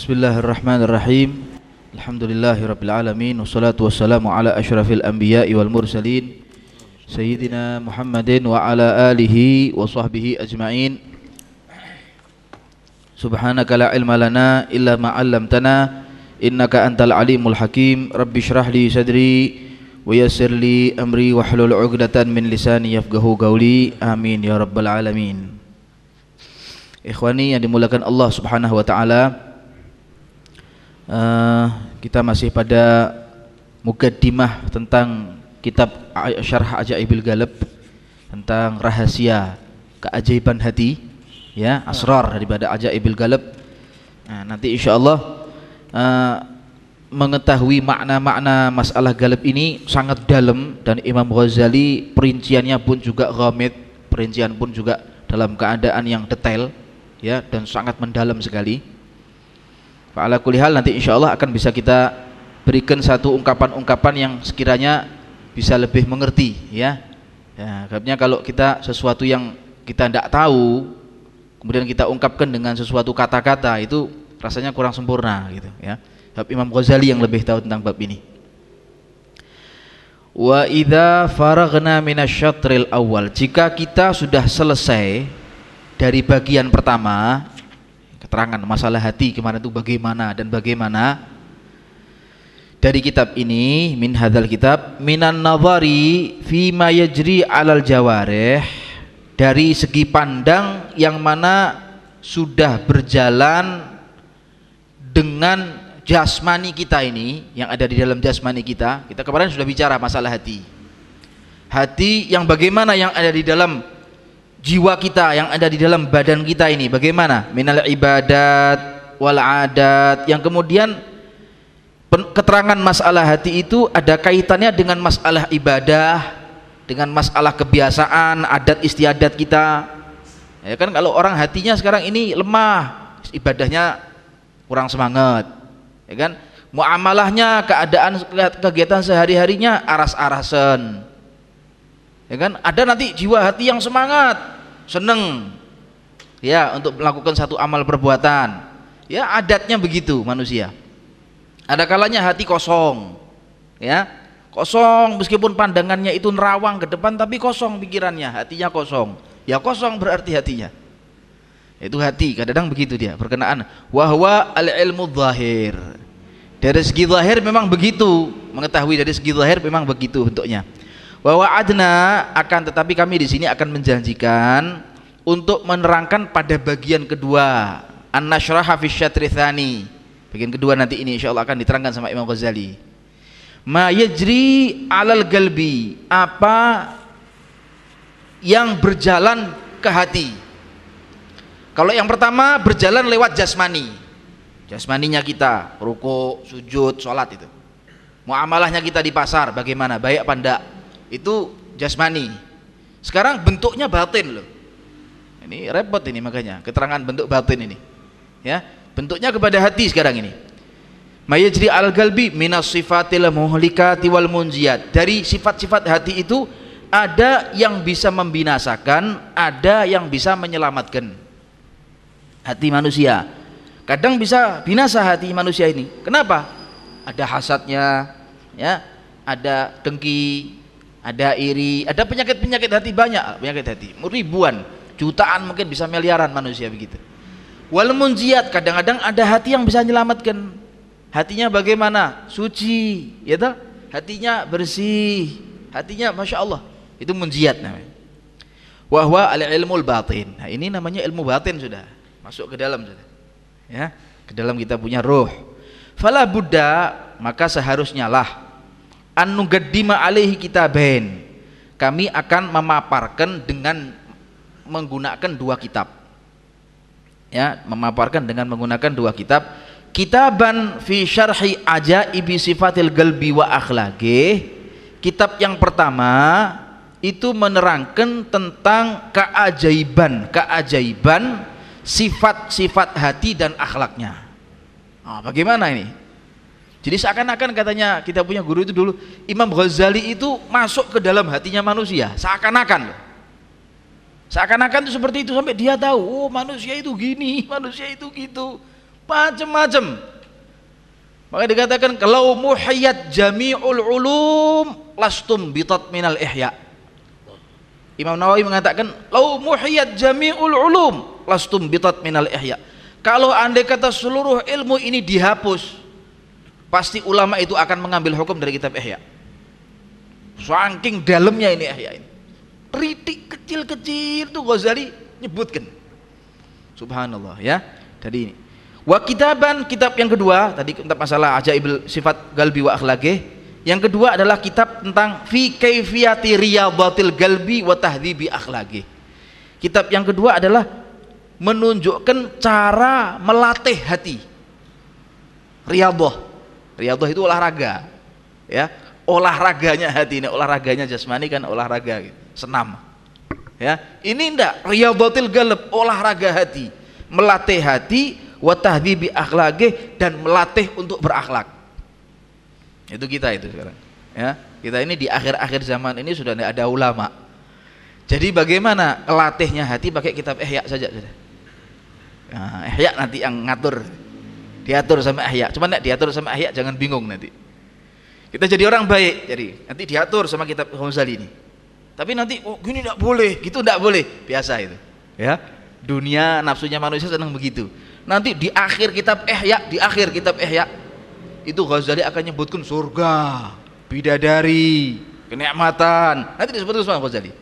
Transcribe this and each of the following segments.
Bismillahirrahmanirrahim. Alhamdulillahirabbil alamin wassalatu wassalamu ala asyrafil anbiya'i wal mursalin sayyidina Muhammadin wa ala alihi wa sahbihi ajmain. Subhanaka la ilma lana illa ma 'allamtana innaka antal alimul hakim. Rabbi shrah li sadri wa yassir li amri wahlul 'uqdatan min lisani yafqahu qawli. Amin ya rabbal alamin. Ikhwani yang dimuliakan Allah Subhanahu wa taala. Uh, kita masih pada mukaddimah tentang kitab Syarh Ajaibil Galab tentang rahasia keajaiban hati ya asrar daripada Ajaibil Galab. Nah, nanti insyaallah uh, mengetahui makna-makna masalah galab ini sangat dalam dan Imam Ghazali perinciannya pun juga ghamid, perincian pun juga dalam keadaan yang detail ya dan sangat mendalam sekali. Fa'ala kulihal nanti insya Allah akan bisa kita berikan satu ungkapan-ungkapan yang sekiranya bisa lebih mengerti ya. Ya, karena kalau kita sesuatu yang kita tidak tahu kemudian kita ungkapkan dengan sesuatu kata-kata itu rasanya kurang sempurna gitu ya. Imam Ghazali yang lebih tahu tentang bab ini. Wa idza faraghna minasyatril awal jika kita sudah selesai dari bagian pertama keterangan masalah hati kemarin itu bagaimana dan bagaimana. Dari kitab ini min hadzal kitab minan nazari fi ma yajri alal jawarih dari segi pandang yang mana sudah berjalan dengan jasmani kita ini yang ada di dalam jasmani kita kita kemarin sudah bicara masalah hati. Hati yang bagaimana yang ada di dalam jiwa kita yang ada di dalam badan kita ini. Bagaimana? Minal ibadat wal adat. Yang kemudian keterangan masalah hati itu ada kaitannya dengan masalah ibadah dengan masalah kebiasaan adat istiadat kita. Ya kan kalau orang hatinya sekarang ini lemah ibadahnya kurang semangat. Ya kan? Muamalahnya keadaan kegiatan sehari-harinya aras-arasan ya kan? Ada nanti jiwa hati yang semangat seneng. Ya untuk melakukan satu amal perbuatan. Ya adatnya begitu manusia. Ada kalanya hati kosong. Ya kosong meskipun pandangannya itu nerawang ke depan tapi kosong pikirannya hatinya kosong. Ya kosong berarti hatinya. Itu hati kadang-kadang begitu dia berkenaan. Wahwa al ilmu zahir. Dari segi zahir memang begitu. Mengetahui dari segi zahir memang begitu bentuknya bahwa adna akan tetapi kami di sini akan menjanjikan untuk menerangkan pada bagian kedua. An-nasyrah fi syatrithani bagian kedua nanti ini insyaallah akan diterangkan sama Imam Ghazali. Ma yajri alal galbi. Apa yang berjalan ke hati? Kalau yang pertama berjalan lewat jasmani. Jasmaninya kita ruku sujud sholat itu. Muamalahnya kita di pasar bagaimana? Baik apa enggak itu jasmani. Sekarang bentuknya batin loh. Ini repot ini makanya keterangan bentuk batin ini. Ya bentuknya kepada hati sekarang ini. Mayajri al galbi minas sifatil muhlikati wal munjiat dari sifat-sifat hati itu ada yang bisa membinasakan ada yang bisa menyelamatkan hati manusia. Kadang bisa binasa hati manusia ini. Kenapa? Ada hasadnya ya ada dengki ada iri, ada penyakit-penyakit hati banyak, penyakit hati, ribuan, jutaan mungkin bisa miliaran manusia begitu. Wal munjiat kadang-kadang ada hati yang bisa menyelamatkan. Hatinya bagaimana? Suci, ya toh? Hatinya bersih, hatinya masya Allah itu munjiat namanya. Wahwa al ilmu batin. Nah, ini namanya ilmu batin sudah masuk ke dalam sudah. Ya, ke dalam kita punya roh. Fala Buddha maka seharusnya lah an alaihi kitabain. Kami akan memaparkan dengan menggunakan dua kitab. Ya memaparkan dengan menggunakan dua kitab. Kitaban fi syarhi ajaibi sifatil galbi wa akhlaqi kitab yang pertama itu menerangkan tentang keajaiban keajaiban sifat-sifat hati dan akhlaknya. Nah, bagaimana ini jadi seakan-akan katanya kita punya guru itu dulu Imam Ghazali itu masuk ke dalam hatinya manusia, seakan-akan. Seakan-akan itu seperti itu sampai dia tahu, oh manusia itu gini, manusia itu gitu. macam-macam maka dikatakan kalau muhayyat jami'ul ulum lastum bitat minal ihya Imam Nawawi mengatakan lau muhayyat jami'ul ulum lastum bitat minal ihya kalau andai kata seluruh ilmu ini dihapus pasti ulama itu akan mengambil hukum dari kitab ihya. Saking dalamnya ini ihya ini. Ritik kecil-kecil tuh Ghazali nyebutkan. Subhanallah ya. Tadi ini. Wa kitaban kitab yang kedua tadi tentang masalah ajaib sifat galbi wa akhlaqih yang kedua adalah kitab tentang fi kaifiyati riyadatil galbi wa tahdhibi akhlaqih kitab yang kedua adalah menunjukkan cara melatih hati. Riyadhah riyadhah itu olahraga ya. Olahraganya hati ini olahraganya jasmani kan olahraga gitu. senam ya. Ini ndak riyadhatil galb olahraga hati. Melatih hati wa tahdhibi akhlaqih dan melatih untuk berakhlak. Itu kita itu sekarang ya. Kita ini di akhir-akhir zaman ini sudah tidak ada ulama. Jadi bagaimana latihnya hati pakai kitab ihya saja sudah. Nah, ihya nanti yang ngatur diatur sama ihya cuman tidak diatur sama ihya jangan bingung nanti. Kita jadi orang baik jadi nanti diatur sama kitab Ghazali ini. Tapi nanti oh gini tidak boleh gitu tidak boleh. Biasa itu. Ya. Dunia nafsunya manusia senang begitu. Nanti di akhir kitab ihya di akhir kitab ihya itu Ghazali akan nyebutkan surga bidadari kenikmatan. Nanti disebutkan semua Ghazali.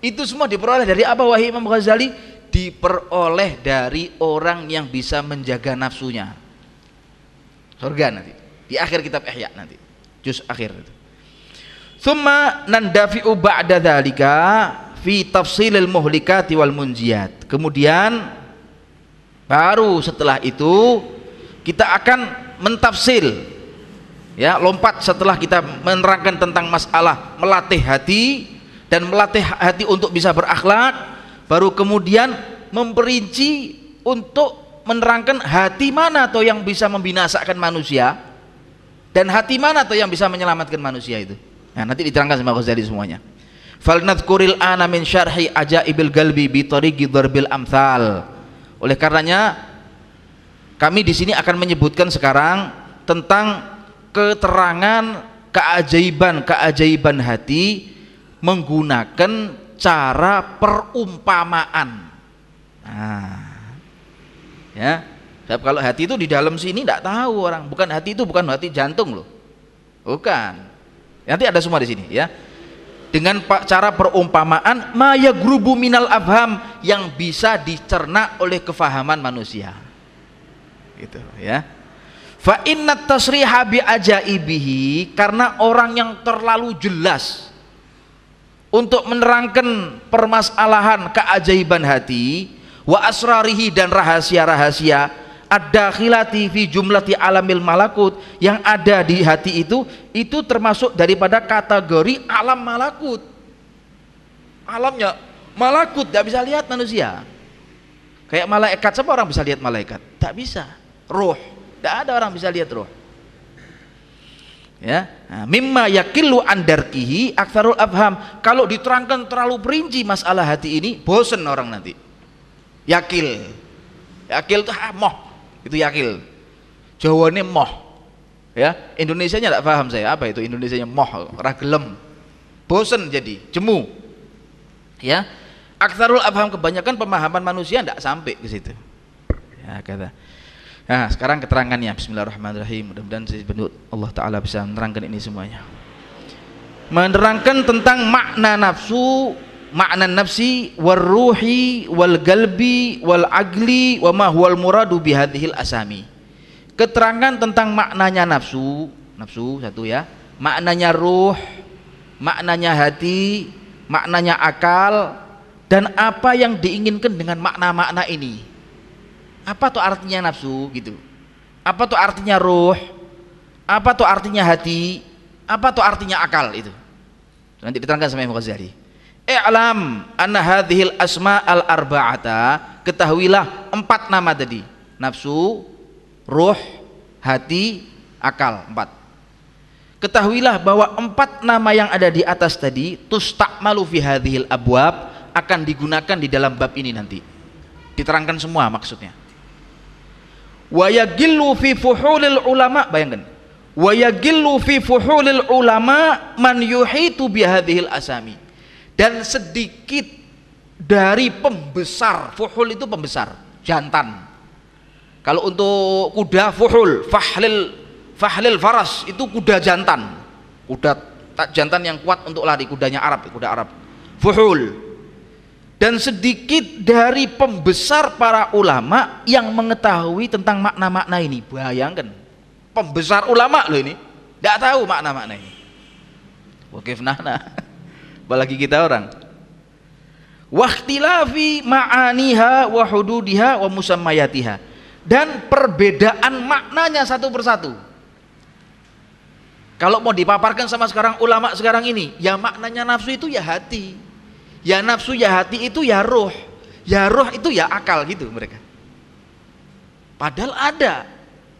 Itu semua diperoleh dari apa wahai Imam Ghazali? Diperoleh dari orang yang bisa menjaga nafsunya surga nanti. Di akhir kitab ihya nanti. Juz akhir itu. Thumma nandafi'u ba'da dhalika fi tafsilil muhlikati wal munjiyat. Kemudian baru setelah itu kita akan mentafsil. Ya lompat setelah kita menerangkan tentang masalah melatih hati dan melatih hati untuk bisa berakhlak baru kemudian memperinci untuk menerangkan hati mana atau yang bisa membinasakan manusia dan hati mana atau yang bisa menyelamatkan manusia itu Nah, nanti diterangkan sama Ghazali semuanya. Fal nadhkuril ana min syarhi ajaibil galbi bi tariqi darbil amsal. Oleh karenanya kami di sini akan menyebutkan sekarang tentang keterangan keajaiban-keajaiban hati menggunakan cara perumpamaan. Nah, ya. Sebab kalau hati itu di dalam sini tidak tahu orang, bukan hati itu bukan hati jantung loh. Bukan. Nanti ada semua di sini ya. Dengan cara perumpamaan maya grubu minal abham yang bisa dicerna oleh kefahaman manusia. Gitu ya. Fa inna tasriha bi ajaibihi karena orang yang terlalu jelas untuk menerangkan permasalahan keajaiban hati wa asrarihi dan rahasia-rahasia ad-dakhilati fi jumlati alamil malakut yang ada di hati itu itu termasuk daripada kategori alam malakut. Alamnya malakut tidak bisa lihat manusia. Kayak malaikat siapa orang bisa lihat malaikat? Tak bisa. Roh tidak ada orang bisa lihat roh ya nah, mimma yakilu andarkihi aksarul abham kalau diterangkan terlalu perinci masalah hati ini bosen orang nanti yakil. Yakil itu ah, moh. Itu yakil. Jawane moh. Ya Indonesia nya tidak paham saya. Apa itu Indonesia nya moh ragelem bosen jadi jemu. Ya aksarul abham kebanyakan pemahaman manusia tidak sampai ke situ. Ya kata. Nah sekarang keterangannya. Bismillahirrahmanirrahim. Mudah-mudahan Allah Ta'ala bisa menerangkan ini semuanya. Menerangkan tentang makna nafsu makna nafsi wal ruhi wal galbi wal agli wa ma huwal muradu bihadhil asami. Keterangan tentang maknanya nafsu nafsu satu ya. Maknanya ruh maknanya hati maknanya akal dan apa yang diinginkan dengan makna-makna ini. Apa tuh artinya nafsu gitu? Apa tuh artinya ruh? Apa tuh artinya hati? Apa tuh artinya akal itu? Nanti diterangkan sama Imam Ghazali I'lam anna hadhil asma al arba'ata. Ketahuilah empat nama tadi. Nafsu ruh hati akal. Empat. Ketahuilah bahwa empat nama yang ada di atas tadi tustakmalu fi hadhil abwab akan digunakan di dalam bab ini nanti. Diterangkan semua maksudnya. Wa yagillu fi fuhulil ulama bayangkan. Wa yagillu fi fuhulil ulama man yuhitu bihadhil asami dan sedikit dari pembesar. Fuhul itu pembesar jantan. Kalau untuk kuda fuhul fahlil fahlil faras itu kuda jantan. Kuda jantan yang kuat untuk lari kudanya Arab kuda Arab. Fuhul. Dan sedikit dari pembesar para ulama yang mengetahui tentang makna-makna ini. Bayangkan pembesar ulama loh ini. Tidak tahu makna-makna ini. Wakif nahna apalagi kita orang. Wahtilafi ma'aniha wa hududiha wa musammayatiha. Dan perbedaan maknanya satu persatu. Kalau mau dipaparkan sama sekarang ulama sekarang ini ya maknanya nafsu itu ya hati. Ya nafsu ya hati itu ya roh ya roh itu ya akal gitu mereka. Padahal ada.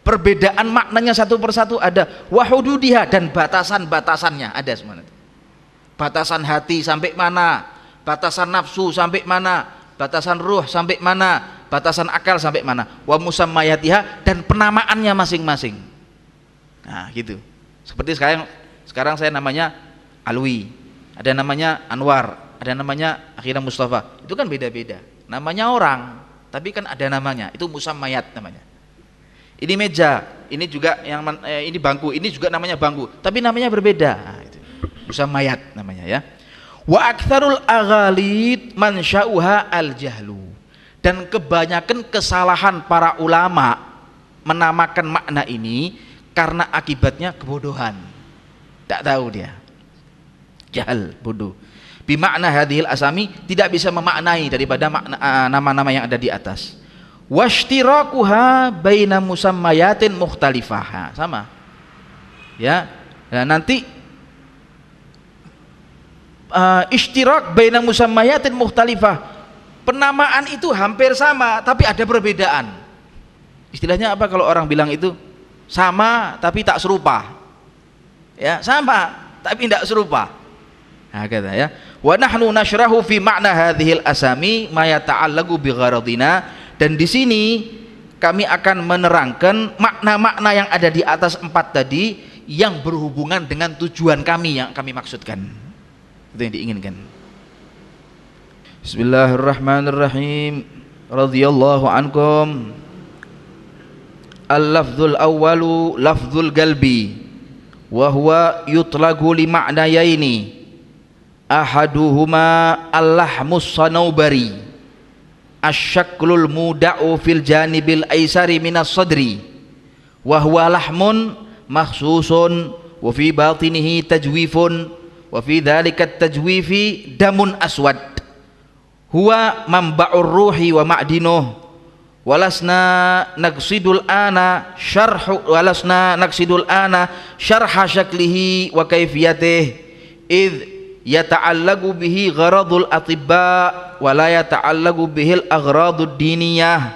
Perbedaan maknanya satu persatu ada. Wahududiha dan batasan-batasannya ada semua batasan hati sampai mana? Batasan nafsu sampai mana? Batasan ruh sampai mana? Batasan akal sampai mana? Wa musammayatiha dan penamaannya masing-masing. Nah gitu. Seperti sekarang sekarang saya namanya Alwi. Ada namanya Anwar ada namanya akhirnya Mustafa. Itu kan beda-beda. Namanya orang tapi kan ada namanya. Itu musammayat namanya. Ini meja ini juga yang eh, ini bangku ini juga namanya bangku tapi namanya berbeda. Nah, itu. musammayat namanya ya. Wa aktsarul aghalid man al jahlu dan kebanyakan kesalahan para ulama menamakan makna ini karena akibatnya kebodohan. Tak tahu dia. Jahal bodoh. Bimakna hadhil asami tidak bisa memaknai daripada ah, nama-nama yang ada di atas. Washtirakuha baina musammayatin mukhtalifah. Sama. Ya. Nah, nanti uh, ishtirak baina musammayatin mukhtalifah. Penamaan itu hampir sama tapi ada perbedaan. Istilahnya apa kalau orang bilang itu? Sama tapi tak serupa. Ya sama tapi tidak serupa. Nah, kata ya. Wa nahnu nashrahu fi makna hadhil asami ma yata'allaqu bi gharadina dan di sini kami akan menerangkan makna-makna yang ada di atas empat tadi yang berhubungan dengan tujuan kami yang kami maksudkan. Itu yang diinginkan. Bismillahirrahmanirrahim. Radhiyallahu ankum. Al-lafzul awwalu lafzul galbi wa huwa yutlagu li ma'nayaini ahaduhuma allahmus sanaubari asyaklul muda'u fil janibil aisari minas sadri wa huwa lahmun makhsusun wa fi batinihi tajwifun wa fi dhalika tajwifi damun aswad huwa manba'ur ruhi wa ma'dinuh walasna naqsidul ana syarhu walasna naqsidul ana syarha syaklihi wa kaifiyatih idh yata'allagu bihi gharadul atibba wa la yata'allagu bihil aghradud diniyah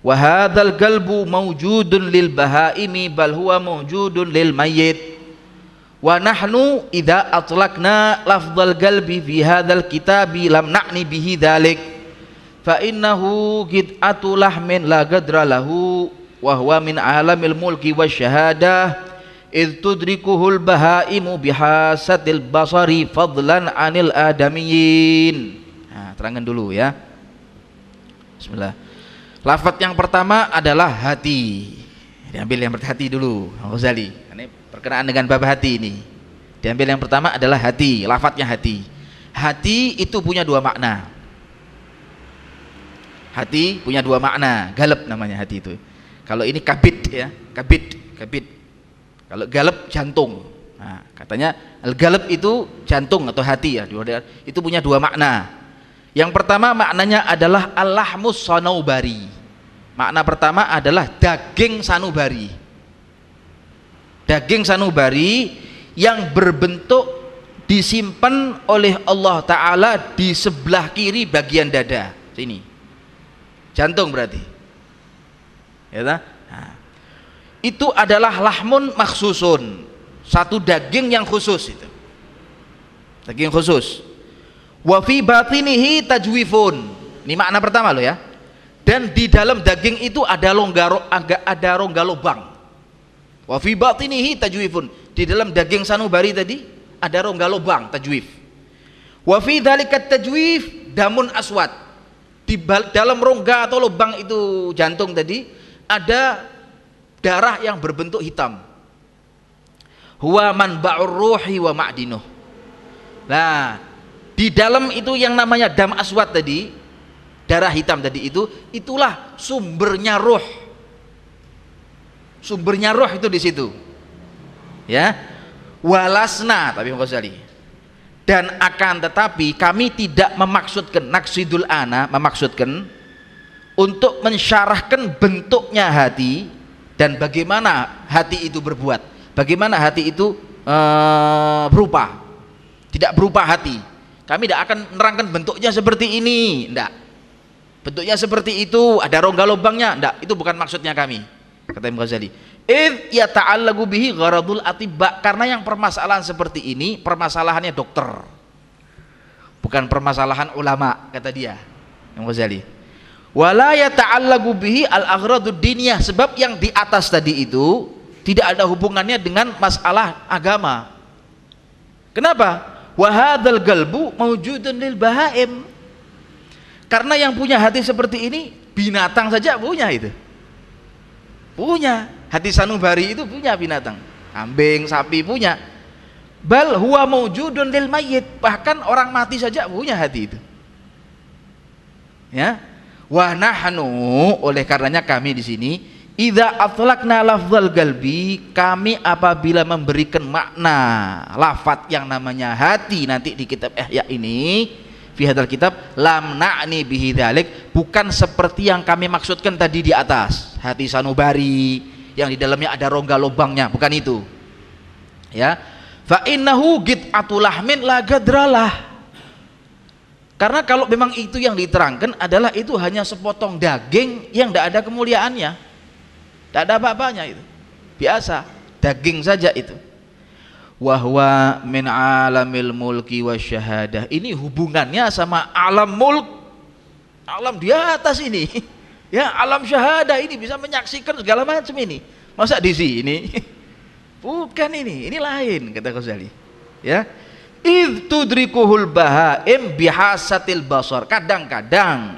wa hadzal qalbu mawjudun wa nahnu idza atlaqna lafdhal qalbi fi hadzal kitabi lam na'ni bihi dhalik. Fa innahu qid'atu lahmin la gadra lahu wa huwa min alamil mulki wasyahadah id tudrikuhul bahaimu bihasatil basari fadlan anil adamiyin. Nah, terangkan dulu ya. Bismillah. Lafat yang pertama adalah hati. Diambil yang berhati dulu Ghazali ini perkenaan dengan bab hati ini diambil yang pertama adalah hati lafadznya hati hati itu punya dua makna hati punya dua makna galep namanya hati itu kalau ini kabit ya kabit kabit kalau galep jantung. Nah, katanya al-galep itu jantung atau hati ya. Itu punya dua makna. Yang pertama maknanya adalah Allahmus sanubari. Makna pertama adalah daging sanubari. Daging sanubari yang berbentuk disimpan oleh Allah Ta'ala di sebelah kiri bagian dada. Sini. Jantung berarti. Ya tak? itu adalah lahmun maksusun satu daging yang khusus itu daging khusus wa fi batinihi tajwifun ini makna pertama lo ya dan di dalam daging itu ada longgar ada rongga lubang wa fi batinihi tajwifun. Di dalam daging sanubari tadi ada rongga lubang tajwif. Wa fi tajwif damun aswad. Di dalam rongga atau lubang itu jantung tadi ada darah yang berbentuk hitam. Huwa manba'ur ruhi wa ma'dinuh. Nah di dalam itu yang namanya dam aswad tadi darah hitam tadi itu itulah sumbernya roh sumbernya roh itu di situ. Ya. Walasna tapi Ghazali. Dan akan tetapi kami tidak memaksudkan naksidul ana memaksudkan untuk mensyarahkan bentuknya hati dan bagaimana hati itu berbuat. Bagaimana hati itu uh, berupa. Tidak berupa hati. Kami tidak akan menerangkan bentuknya seperti ini. Tidak bentuknya seperti itu. Ada rongga lubangnya. Enggak itu bukan maksudnya kami kata Imam Ghazali. Id yata'allagu bihi gharadul atibba. Karena yang permasalahan seperti ini permasalahannya dokter. Bukan permasalahan ulama kata dia Imam Ghazali. Wala yata'allagu bihi al aghradud diniyah. Sebab yang di atas tadi itu tidak ada hubungannya dengan masalah agama. Kenapa? Wahadal galbu mawjudun lil bahaim. Karena yang punya hati seperti ini binatang saja punya itu. Punya. Hati sanubari itu punya binatang. Kambing, sapi punya. Bal huwa maujudun lil mayyit. Bahkan orang mati saja punya hati itu. Ya. Wa nahnu oleh karenanya kami di sini Idza atlaqna lafzal galbi kami apabila memberikan makna lafat yang namanya hati nanti di kitab Ihya ini fi hadal kitab lam na'ni bihi dhalik bukan seperti yang kami maksudkan tadi di atas. Hati sanubari yang di dalamnya ada rongga lubangnya bukan itu. Ya. Fa innahu git'atul lahmin la gadralah. Karena kalau memang itu yang diterangkan adalah itu hanya sepotong daging yang tidak ada kemuliaannya. Tidak ada apa-apanya itu. Biasa. Daging saja itu wahwa min alamil mulki wa syahadah ini hubungannya sama alam mulk. Alam di atas ini. Ya alam syahadah ini bisa menyaksikan segala macam ini. Masa di sini? Bukan ini. Ini lain kata Ghazali ya. Id tudrikuhul bahaim bihasatil basar. Kadang-kadang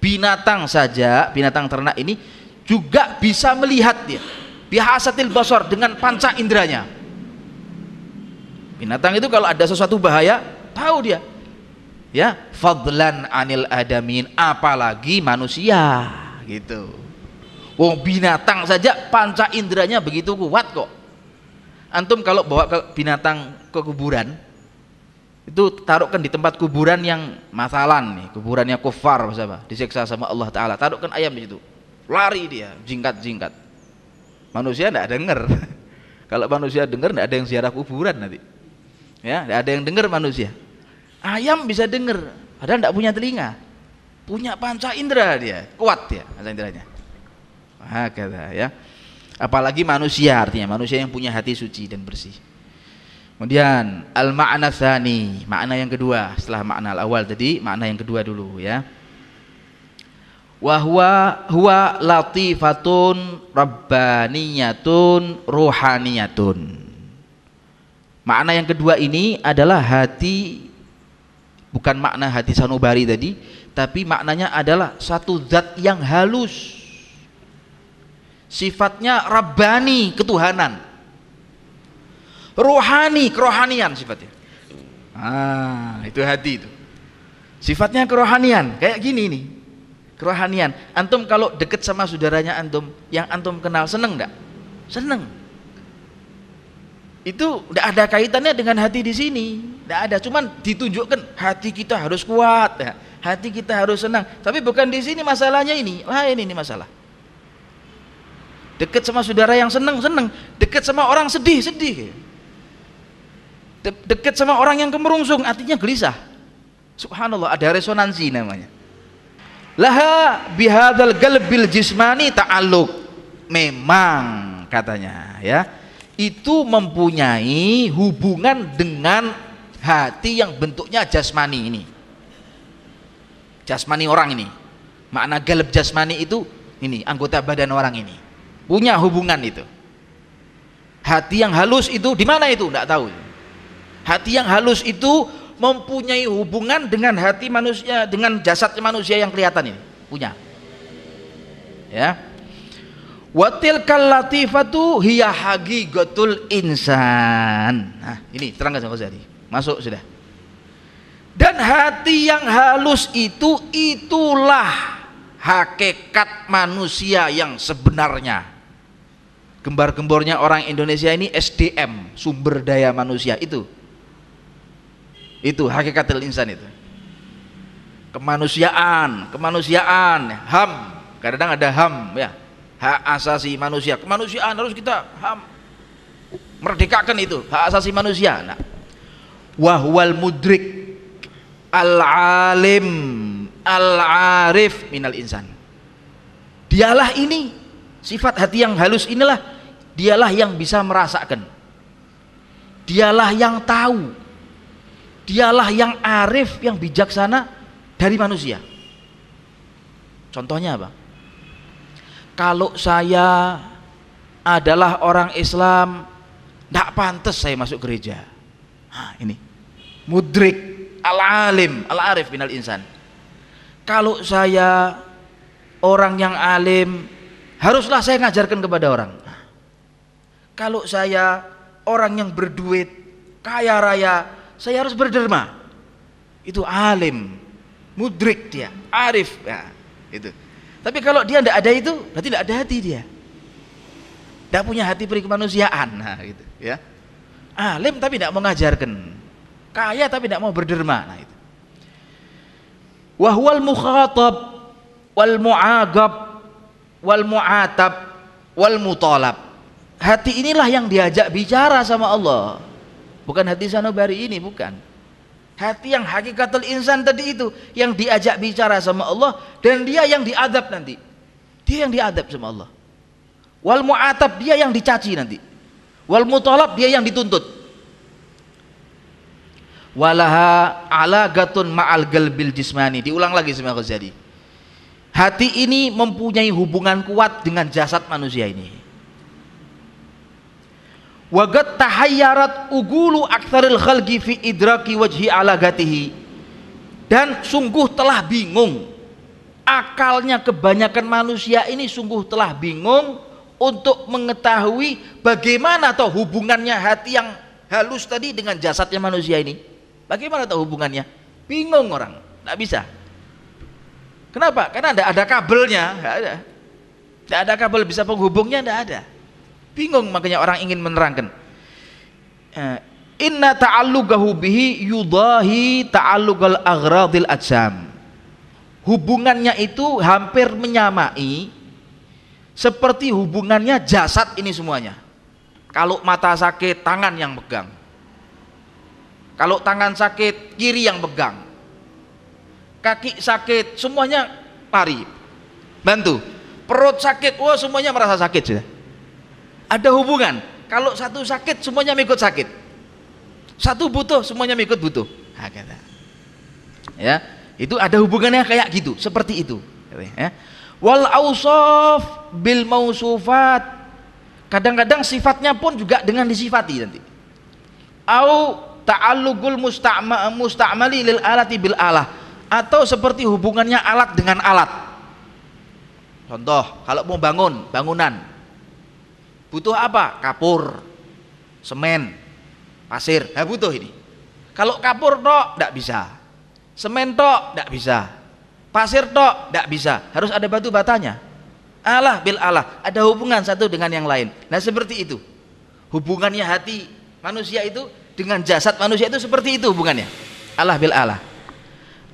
binatang saja binatang ternak ini juga bisa melihat dia. Bihasatil basar dengan panca inderanya binatang itu kalau ada sesuatu bahaya tahu dia. Ya fadlan anil adamin apalagi manusia gitu. Wong binatang saja panca inderanya begitu kuat kok. Antum kalau bawa ke binatang ke kuburan itu taruhkan di tempat kuburan yang masalan nih kuburannya kufar siapa? Disiksa sama Allah Taala. Taruhkan ayam di situ. Lari dia jingkat jingkat manusia tidak dengar kalau manusia dengar tidak ada yang ziarah kuburan nanti ya ada yang dengar manusia. Ayam bisa dengar padahal tidak punya telinga. Punya panca indera dia kuat ya panca inderanya. Kata ya. Apalagi manusia artinya manusia yang punya hati suci dan bersih. Kemudian al makna tsani makna yang kedua setelah makna al awal tadi makna yang kedua dulu ya. Wahwa huwa latifatun rabbaniyatun ruhaniyatun Makna yang kedua ini adalah hati bukan makna hati sanubari tadi, tapi maknanya adalah satu zat yang halus. Sifatnya rabbani, ketuhanan. Rohani, kerohanian sifatnya. Ah, itu hati itu. Sifatnya kerohanian, kayak gini nih. Kerohanian. Antum kalau deket sama saudaranya antum, yang antum kenal seneng enggak? Seneng itu tidak ada kaitannya dengan hati di sini. Tidak ada cuman ditunjukkan hati kita harus kuat ya. hati kita harus senang. Tapi bukan di sini masalahnya ini. Lain ini masalah. Dekat sama saudara yang senang senang. Dekat sama orang sedih sedih. De dekat sama orang yang kemerungsung artinya gelisah. Subhanallah ada resonansi namanya. Laha bihadal galbil jismani ta'aluk memang katanya ya itu mempunyai hubungan dengan hati yang bentuknya jasmani ini. Jasmani orang ini. Makna galab jasmani itu ini anggota badan orang ini. Punya hubungan itu. Hati yang halus itu di mana itu? Tidak tahu. Hati yang halus itu mempunyai hubungan dengan hati manusia dengan jasad manusia yang kelihatan ini. Punya. Ya watil latifatu hiya haqiqatul insan. Nah ini terangkan sama Ghazali masuk sudah. Dan hati yang halus itu itulah hakikat manusia yang sebenarnya. Gembar-gembornya orang Indonesia ini SDM sumber daya manusia. Itu. Itu hakikat insan itu. Kemanusiaan kemanusiaan. Ham. Kadang-kadang ada ham ya hak asasi manusia. Kemanusiaan harus kita ham merdekakan itu. Hak asasi manusia nah wahwal mudrik. Al alim al-arif minal insan. Dialah ini sifat hati yang halus inilah dialah yang bisa merasakan. Dialah yang tahu. Dialah yang arif yang bijaksana dari manusia. Contohnya apa kalau saya adalah orang Islam tidak pantas saya masuk gereja. Nah, ini. Mudrik al-alim al-arif minal insan. Kalau saya orang yang alim haruslah saya ngajarkan kepada orang. Kalau saya orang yang berduit kaya raya saya harus berderma. Itu alim mudrik dia arif. Ya itu tapi kalau dia tidak ada itu berarti tidak ada hati dia. Tidak punya hati peri kemanusiaan nah gitu ya. Alim tapi tidak mengajarkan. Kaya tapi tidak mau berderma. Nah itu wahwal mukhatab wal mu'agab wal mu'atab wal mutalab. Hati inilah yang diajak bicara sama Allah. Bukan hati sanubari ini bukan hati yang hakikatul insan tadi itu yang diajak bicara sama Allah dan dia yang diadab nanti. Dia yang diadab sama Allah. Wal mu'atab dia yang dicaci nanti. Wal mutalab dia yang dituntut. Walaha gatun ma'al galbil jismani. Diulang lagi sama Ghazali. Hati ini mempunyai hubungan kuat dengan jasad manusia ini wagat tahayyarat ugulu aktsaril khalqi fi idraki wajhi ala gatihi dan sungguh telah bingung akalnya kebanyakan manusia ini sungguh telah bingung untuk mengetahui bagaimana atau hubungannya hati yang halus tadi dengan jasadnya manusia ini Bagaimana tahu hubungannya? Bingung orang, tidak bisa. Kenapa? Karena tidak ada kabelnya, tidak ada. Tidak ada kabel bisa penghubungnya, tidak ada. Bingung makanya orang ingin menerangkan. Eh, Inna ta'alluqahu bihi yudahi ta'alluqal aghradil ajam. Hubungannya itu hampir menyamai seperti hubungannya jasad ini semuanya. Kalau mata sakit, tangan yang pegang kalau tangan sakit, kiri yang pegang. Kaki sakit, semuanya lari. Bantu. Perut sakit, wah semuanya merasa sakit sudah. Ada hubungan. Kalau satu sakit, semuanya ikut sakit. Satu butuh, semuanya ikut butuh. Ya, itu ada hubungannya kayak gitu, seperti itu. Ya. Wal ausaf bil mausufat. Kadang-kadang sifatnya pun juga dengan disifati nanti. Au ta'alluqul musta'ma musta'mali lil alati bil alah atau seperti hubungannya alat dengan alat contoh kalau mau bangun bangunan butuh apa? Kapur semen pasir. Nah, butuh ini. Kalau kapur tok tidak bisa. Semen tok tidak bisa. Pasir tok tidak bisa. Harus ada batu batanya. Allah bil Allah ada hubungan satu dengan yang lain. Nah seperti itu. Hubungannya hati manusia itu dengan jasad manusia itu seperti itu hubungannya. Allah bil Allah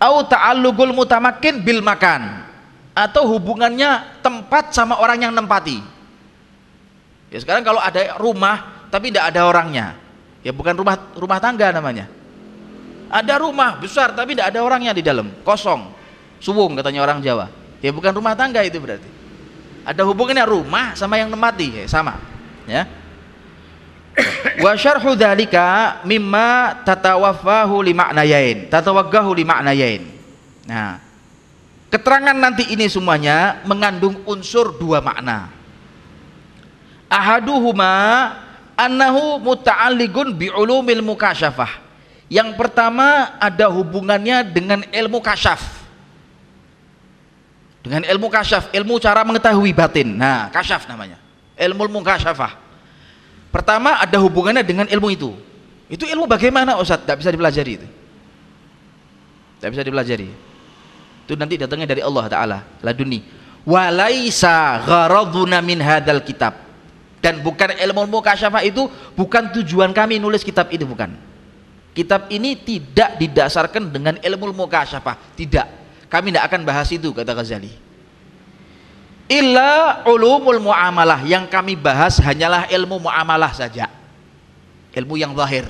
au ta'alluqul mutamakin bil makan. Atau hubungannya tempat sama orang yang nempati ya sekarang kalau ada rumah tapi tidak ada orangnya. Ya bukan rumah rumah tangga namanya. Ada rumah besar tapi tidak ada orangnya di dalam. Kosong. Suwung katanya orang Jawa. Ya bukan rumah tangga itu berarti. Ada hubungannya rumah sama yang nempati ya, sama. Ya. Wa syarhu dzalika mimma tatawaffahu li ma'nayain. Tatawaggahu li ma'nayain. Nah keterangan nanti ini semuanya mengandung unsur dua makna ahaduhuma annahu muta'alliqun bi ulumil mukasyafah. Yang pertama ada hubungannya dengan ilmu kasyaf. Dengan ilmu kasyaf ilmu cara mengetahui batin. Nah kasyaf namanya. Ilmu mukasyafah. Pertama ada hubungannya dengan ilmu itu. Itu ilmu bagaimana Ustaz? Tidak bisa dipelajari itu. Tidak bisa dipelajari. Itu nanti datangnya dari Allah Ta'ala. Laduni. Walaisa gharaduna min hadal kitab dan bukan ilmu mukasyafah itu bukan tujuan kami nulis kitab ini bukan. Kitab ini tidak didasarkan dengan ilmu mukasyafah tidak. Kami tidak akan bahas itu kata Ghazali. Illa ulumul muamalah. Yang kami bahas hanyalah ilmu muamalah saja. Ilmu yang zahir.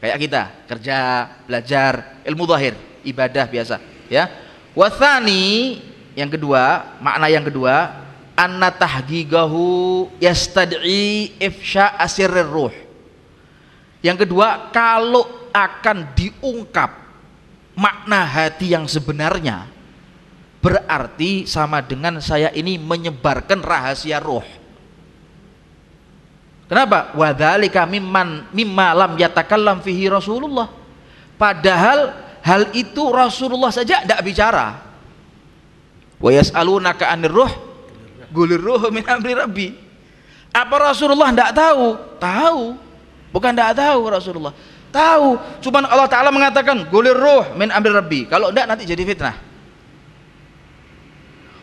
Kayak kita kerja belajar ilmu zahir. Ibadah biasa ya. Wathani yang kedua makna yang kedua anna tahgigahu yastad'i ifsha asirrir ruh. Yang kedua kalau akan diungkap makna hati yang sebenarnya berarti sama dengan saya ini menyebarkan rahasia roh kenapa? Wadhalika mimman mimma lam yatakallam fihi rasulullah. Padahal hal itu Rasulullah saja tidak bicara. Wa yas'alunaka anir ruh gulir ruh min amri rabbi. Apa Rasulullah tidak tahu? Tahu. Bukan tidak tahu Rasulullah. Tahu. Cuman Allah Ta'ala mengatakan gulir ruh min amri rabbi. Kalau tidak nanti jadi fitnah.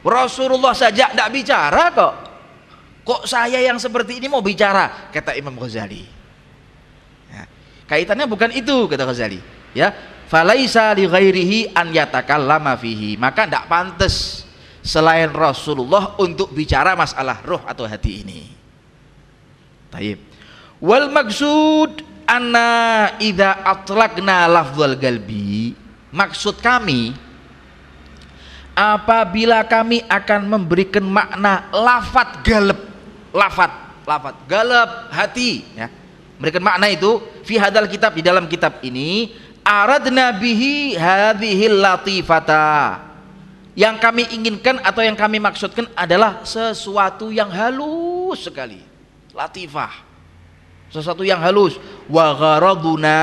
Rasulullah saja tidak bicara kok. Kok saya yang seperti ini mau bicara? Kata Imam Ghazali. Ya. kaitannya bukan itu kata Ghazali. Ya. Falaisa li ghairihi an yatakallama fihi. Maka tidak pantas selain Rasulullah untuk bicara masalah roh atau hati ini. Taib. Wal maksud anna idza atlaqna lafdzal galbi maksud kami apabila kami akan memberikan makna lafat galep lafat lafat galep hati ya memberikan makna itu fi hadal kitab di dalam kitab ini aradna bihi hadhil latifata yang kami inginkan atau yang kami maksudkan adalah sesuatu yang halus sekali. Latifah. Sesuatu yang halus. Wa gharaduna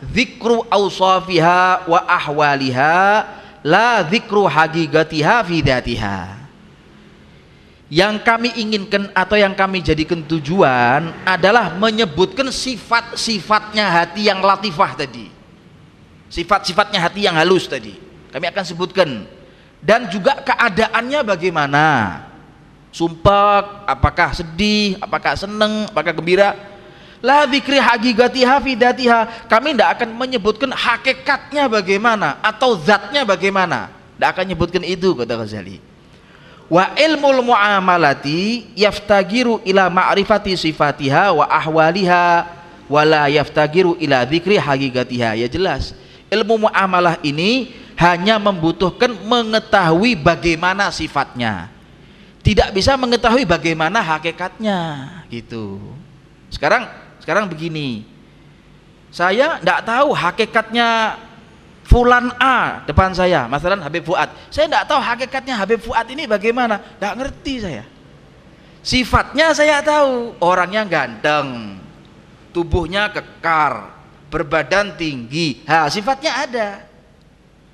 dzikru awsafiha wa ahwaliha la dzikru haqiqatiha fi dzatiha. Yang kami inginkan atau yang kami jadikan tujuan adalah menyebutkan sifat-sifatnya hati yang latifah tadi. Sifat-sifatnya hati yang halus tadi. Kami akan sebutkan dan juga keadaannya bagaimana? Sumpah apakah sedih apakah senang apakah gembira? La dzikri haqiqatiha fi datiha kami tidak akan menyebutkan hakikatnya bagaimana atau zatnya bagaimana. Tidak akan menyebutkan itu kata Ghazali. Wa ilmul muamalati yaftagiru ila ma'rifati sifatiha wa ahwaliha wala yaftagiru ila dzikri haqiqatiha ya jelas. Ilmu muamalah ini hanya membutuhkan mengetahui bagaimana sifatnya. Tidak bisa mengetahui bagaimana hakikatnya gitu. Sekarang sekarang begini. Saya tidak tahu hakikatnya Fulan A depan saya, masalah Habib Fuad. Saya tidak tahu hakikatnya Habib Fuad ini bagaimana, tidak ngerti saya. Sifatnya saya tahu, orangnya ganteng, tubuhnya kekar, berbadan tinggi. Ha, sifatnya ada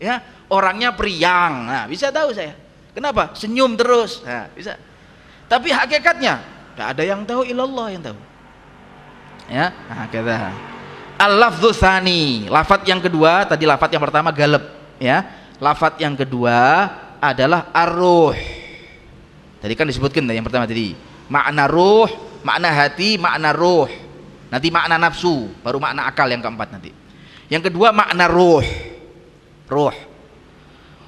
ya orangnya priang nah bisa tahu saya? Kenapa? Senyum terus. Nah, bisa. Tapi hakikatnya tidak ada yang tahu ilallah yang tahu. Ya nah, kata. Al-lafdhu lafat yang kedua tadi lafat yang pertama galep ya lafat yang kedua adalah arruh. Tadi kan disebutkan yang pertama tadi. Makna ruh makna hati makna ruh. Nanti makna nafsu baru makna akal yang keempat nanti. Yang kedua makna ruh ruh.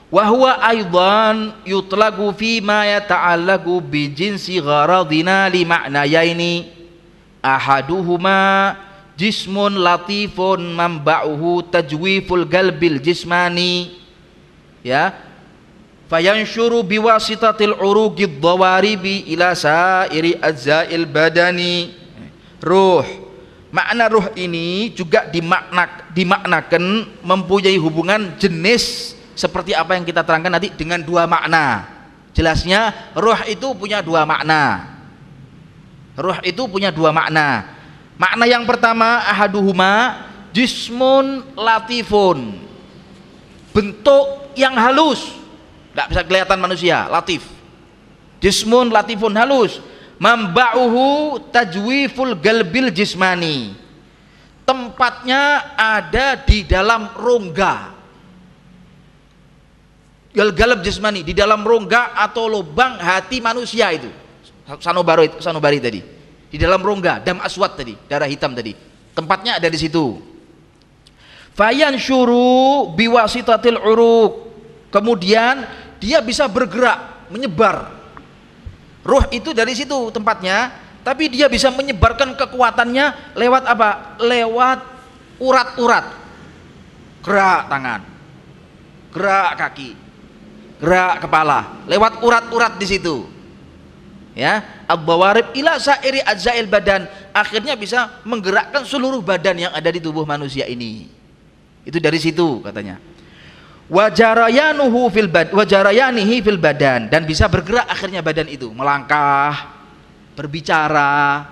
Wa huwa aidan yutlagu fi ma yata'allaqu bi jinsi gharadina li ma'nayaini. Ahaduhuma jismun latifun mamba'uhu tajwiful galbil jismani. Ya. Fayanshuru biwasitatil urugid dawaribi ila sairi ajzail badani. Ruh makna ruh ini juga dimaknak, dimaknakan mempunyai hubungan jenis seperti apa yang kita terangkan nanti dengan dua makna. Jelasnya ruh itu punya dua makna. Ruh itu punya dua makna. Makna yang pertama ahaduhuma jismun latifun. Bentuk yang halus. Tidak bisa kelihatan manusia latif. Jismun latifun halus mamba'uhu tajwiful galbil jismani. Tempatnya ada di dalam rongga. Gal-galab jasmani di dalam rongga atau lubang hati manusia itu. Sanubari sanubari tadi. Di dalam rongga dam aswad tadi darah hitam tadi. Tempatnya ada di situ. Fayan syuru biwasitatil uruk kemudian dia bisa bergerak menyebar ruh itu dari situ tempatnya tapi dia bisa menyebarkan kekuatannya lewat apa? Lewat urat-urat. Gerak tangan gerak kaki gerak kepala lewat urat-urat di situ. Ya abbawarib ila sairi ajzail badan. Akhirnya bisa menggerakkan seluruh badan yang ada di tubuh manusia ini. Itu dari situ katanya wajarayanuhu fil bad wajarayanihi fil badan. Dan bisa bergerak akhirnya badan itu. Melangkah berbicara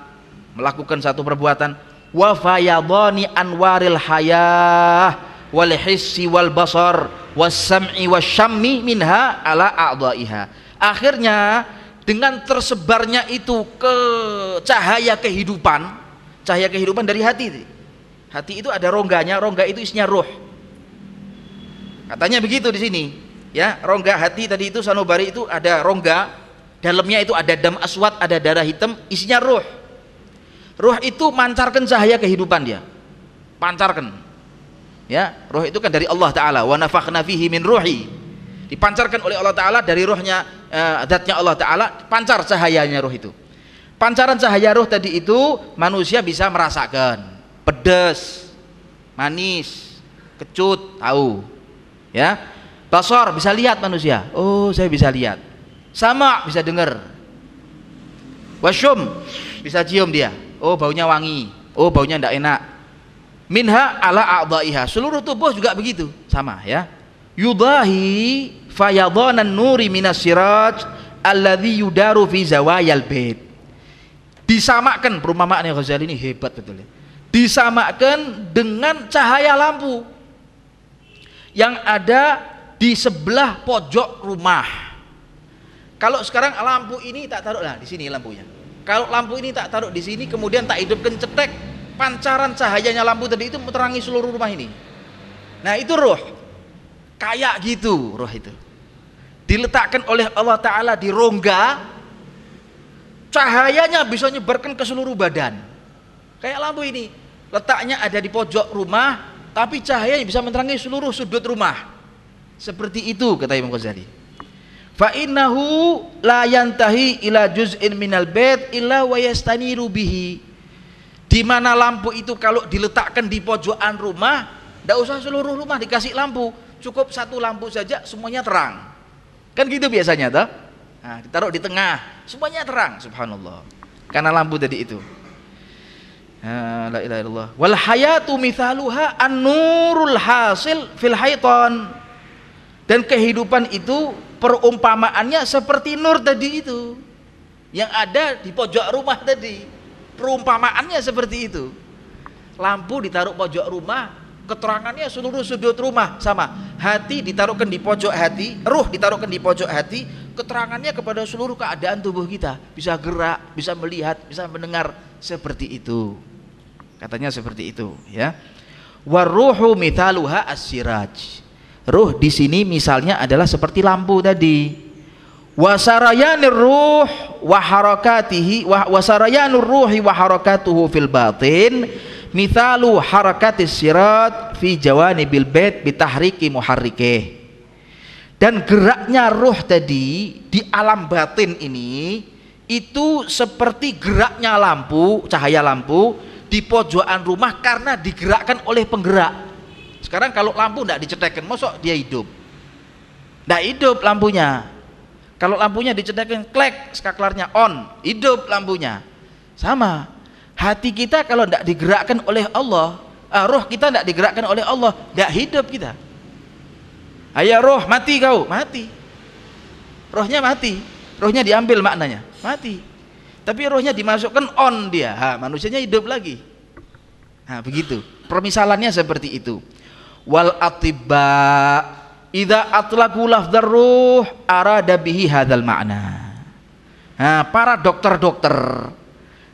melakukan satu perbuatan. Wa fayadhani anwaril hayah wal hissi wal basar was sam'i wasyammi minha ala a'dha'iha. Akhirnya dengan tersebarnya itu ke cahaya kehidupan cahaya kehidupan dari hati. Hati itu ada rongganya rongga itu isinya roh katanya begitu di sini. Ya rongga hati tadi itu sanubari itu ada rongga dalamnya itu ada dam aswad ada darah hitam isinya roh roh itu mancarkan cahaya kehidupan dia. Pancarkan. Ya roh itu kan dari Allah taala. Wa nafakhna fihi min ruhi. Dipancarkan oleh Allah taala dari uh, zatnya Allah taala pancar cahayanya roh itu. Pancaran cahaya roh tadi itu manusia bisa merasakan. Pedas manis kecut tahu ya. Basor bisa lihat manusia. Oh saya bisa lihat. Sama bisa dengar. Wasyum bisa cium dia. Oh baunya wangi. Oh baunya tidak enak. Minha ala a'dha'iha. Seluruh tubuh juga begitu. Sama ya. Yudahi fayadhanan nuri minas siraj alladhi yudaru fi zawayal bait. Disamakan perumpamaan Ghazali ini hebat betul ya. Disamakan dengan cahaya lampu yang ada di sebelah pojok rumah. Kalau sekarang lampu ini tak taruh lah di sini lampunya. Kalau lampu ini tak taruh di sini kemudian tak hidupkan cetek pancaran cahayanya lampu tadi itu menerangi seluruh rumah ini. Nah itu roh kayak gitu roh itu. Diletakkan oleh Allah Ta'ala di rongga cahayanya bisa nyebarkan ke seluruh badan. Kayak lampu ini. Letaknya ada di pojok rumah tapi cahayanya bisa menerangi seluruh sudut rumah. Seperti itu kata Imam Ghazali. Fa innahu la yantahi ila juz'in minal bait illa wa yastaniru bihi. Di mana lampu itu kalau diletakkan di pojokan rumah tidak usah seluruh rumah dikasih lampu. Cukup satu lampu saja semuanya terang. Kan gitu biasanya toh? Nah, ditaruh di tengah semuanya terang subhanallah. Karena lampu tadi itu la ilaha illallah. Wal hayatu mithaluha an-nurul hasil fil haitan dan kehidupan itu perumpamaannya seperti nur tadi itu. Yang ada di pojok rumah tadi. Perumpamaannya seperti itu. Lampu ditaruh pojok rumah keterangannya seluruh sudut rumah sama. Hati ditaruhkan di pojok hati ruh ditaruhkan di pojok hati keterangannya kepada seluruh keadaan tubuh kita. Bisa gerak bisa melihat bisa mendengar seperti itu katanya seperti itu ya. Waruhu mitaluha as-siraj. Ruh di sini misalnya adalah seperti lampu tadi. Wasarayanir ruh wa harakatihi wa wasarayanur ruhi wa harakatuhu fil batin. Mithalu harakatis sirat fi jawanibil bait bitahriki muharrikih. Dan geraknya ruh tadi di alam batin ini itu seperti geraknya lampu cahaya lampu di pojokan rumah karena digerakkan oleh penggerak. Sekarang kalau lampu tidak dicetekkan mosok dia hidup. Tidak hidup lampunya. Kalau lampunya dicedakkan klek, skaklarnya on, hidup lampunya. Sama. Hati kita kalau tidak digerakkan oleh Allah, uh, roh kita tidak digerakkan oleh Allah, tidak hidup kita. ayah roh mati kau. Mati. Rohnya mati. Rohnya diambil maknanya. Mati tapi rohnya dimasukkan on dia. Ha, manusianya hidup lagi. Nah begitu. Permisalannya seperti itu. Wal atibba idza atlaqu lafdzar ruh arada bihi hadzal makna nah para dokter-dokter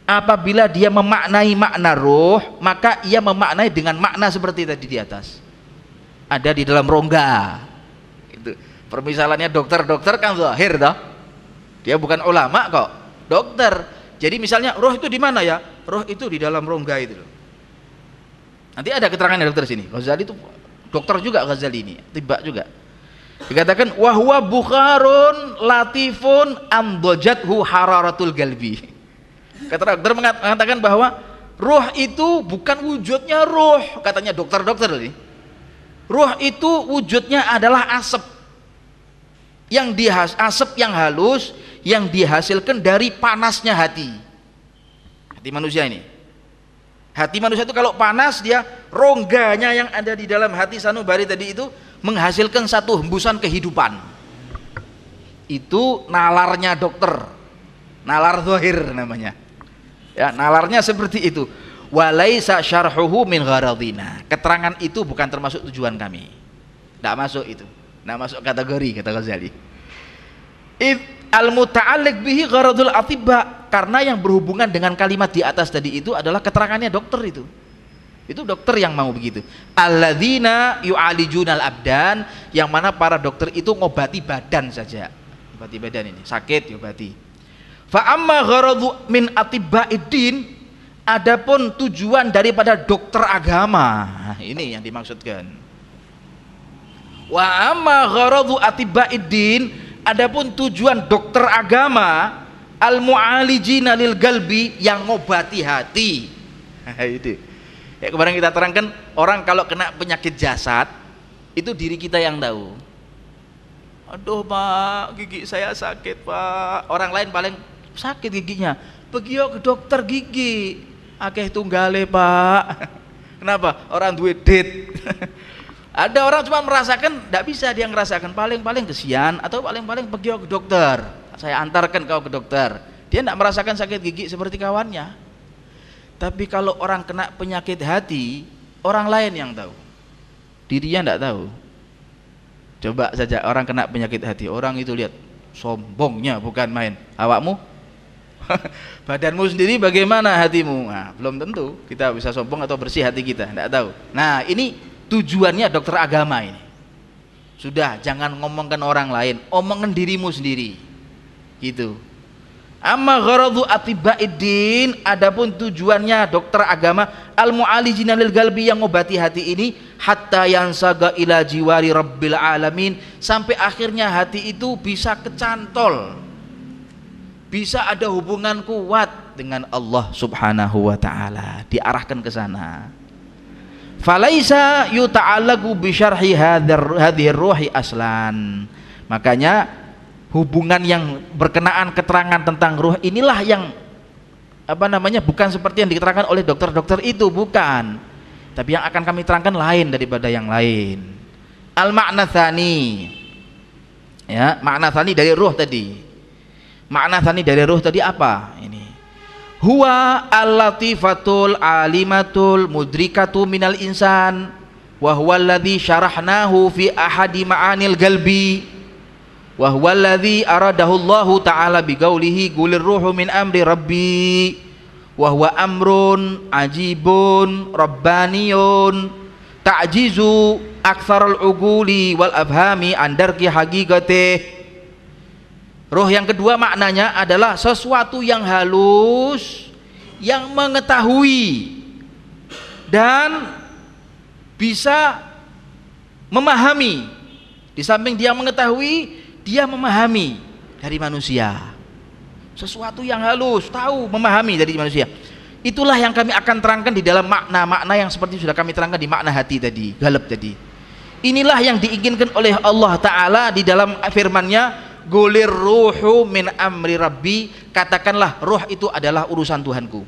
apabila dia memaknai makna roh maka ia memaknai dengan makna seperti tadi di atas. Ada di dalam rongga. Itu permisalannya dokter-dokter kan zahir dah. Dia bukan ulama kok dokter. Jadi misalnya roh itu di mana ya? Roh itu di dalam rongga itu nanti ada keterangan dokter sini. Ghazali itu dokter juga Ghazali ini tiba juga. Dikatakan wahwa bukharun latifun amdojathu hararatul galbi. Kata dokter mengatakan bahwa roh itu bukan wujudnya roh, katanya dokter-dokter ini. Roh itu wujudnya adalah asap. Yang dihas asap yang halus yang dihasilkan dari panasnya hati. Hati manusia ini. Hati manusia itu kalau panas dia rongganya yang ada di dalam hati sanubari tadi itu menghasilkan satu hembusan kehidupan. Itu nalarnya dokter. Nalar zahir namanya ya nalarnya seperti itu walaisa syarhuhu min gharadina keterangan itu bukan termasuk tujuan kami tidak masuk itu tidak masuk kategori kata Ghazali al muta'alliq bihi gharadul atibba. Karena yang berhubungan dengan kalimat di atas tadi itu adalah keterangannya dokter itu. Itu dokter yang mau begitu. Alladzina yu'alijunal abdan yang mana para dokter itu ngobati badan saja. Ngobati badan ini sakit diobati. Fa amma gharadu min atibaidin adapun tujuan daripada dokter agama. Nah, ini yang dimaksudkan. Wa amma gharadu atibaidin adapun tujuan dokter agama al mu'alijina lil galbi yang ngobati hati. itu. Ya kemarin kita terangkan orang kalau kena penyakit jasad itu diri kita yang tahu. Aduh pak, gigi saya sakit pak. Orang lain paling sakit giginya pergi ke dokter gigi akeh tunggale pak kenapa orang duit dit ada orang cuma merasakan tidak bisa dia ngerasakan paling-paling kesian atau paling-paling pergi ke dokter. Saya antarkan kau ke dokter. Dia tidak merasakan sakit gigi seperti kawannya. Tapi kalau orang kena penyakit hati orang lain yang tahu. Dirinya tidak tahu. Coba saja orang kena penyakit hati orang itu lihat sombongnya bukan main. Awakmu? Badanmu sendiri bagaimana hatimu? Nah, belum tentu kita bisa sombong atau bersih hati kita tidak tahu. Nah ini tujuannya dokter agama ini. Sudah jangan ngomongkan orang lain. Omongkan dirimu sendiri. Gitu. Amma gharadu atibaiddin adapun tujuannya dokter agama al mu'alijina lil galbi yang ngobati hati ini hatta yang saga ila jiwari rabbil alamin sampai akhirnya hati itu bisa kecantol. Bisa ada hubungan kuat dengan Allah Subhanahu wa taala, diarahkan ke sana. Falaisa yuta'allaqu bi syarhi hadhihi ruhi aslan. Makanya hubungan yang berkenaan keterangan tentang ruh inilah yang apa namanya bukan seperti yang diterangkan oleh dokter-dokter itu bukan. Tapi yang akan kami terangkan lain daripada yang lain. Al makna thani. Ya makna thani dari ruh tadi. Makna tadi dari ruh tadi apa? Ini huwa al-latifatul alimatul mudrikatu minal insan wa huwa alladhi syarahnahu fi ahadi ma'anil galbi wa huwa alladhi aradahu Allah ta'ala biqaulihi gulir ruhu min amri rabbi wa huwa amrun ajibun rabbaniyun ta'jizu aktsarul uguli wal afhami andarki haqiqatih Roh yang kedua maknanya adalah sesuatu yang halus yang mengetahui dan bisa memahami. Di samping dia mengetahui, dia memahami dari manusia. Sesuatu yang halus, tahu, memahami dari manusia. Itulah yang kami akan terangkan di dalam makna-makna yang seperti sudah kami terangkan di makna hati tadi, galap tadi. Inilah yang diinginkan oleh Allah Ta'ala di dalam firman-Nya gulir ruhu min amri rabbi. Katakanlah roh itu adalah urusan Tuhanku.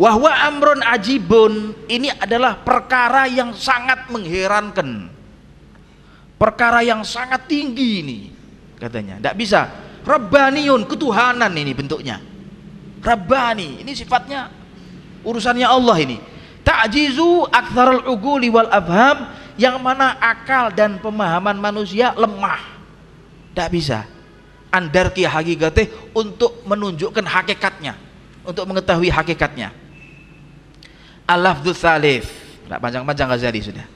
Wahwa amrun ajibun. Ini adalah perkara yang sangat mengherankan. Perkara yang sangat tinggi ini katanya. Tidak bisa. Rabbaniun ketuhanan ini bentuknya. Rabbani ini sifatnya urusannya Allah ini. Ta'jizu aktsarul uguli wal abham. Yang mana akal dan pemahaman manusia lemah. Tidak bisa andarki hakikatih untuk menunjukkan hakikatnya untuk mengetahui hakikatnya. Al-lafdhu salif tidak panjang-panjang Ghazali sudah.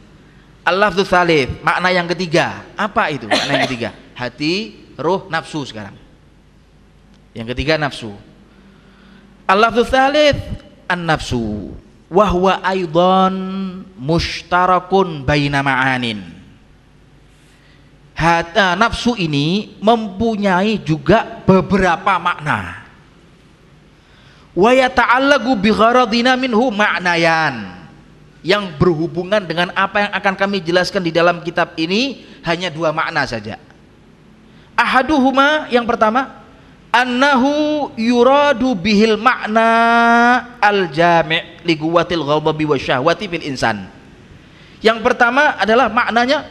Al-lafdhu salif makna yang ketiga. Apa itu makna yang ketiga? Hati ruh nafsu sekarang. Yang ketiga nafsu. Al-lafdhu salif an-nafsu. Wahwa aidan mushtarakun baina ma'anin Hata, nafsu ini mempunyai juga beberapa makna. Wa yata'allagu bi minhu ma'nayan. Yang berhubungan dengan apa yang akan kami jelaskan di dalam kitab ini hanya dua makna saja. Ahaduhuma yang pertama annahu yuradu bihil makna al jami' li quwwatil ghadabi wa syahwati fil insan. Yang pertama adalah maknanya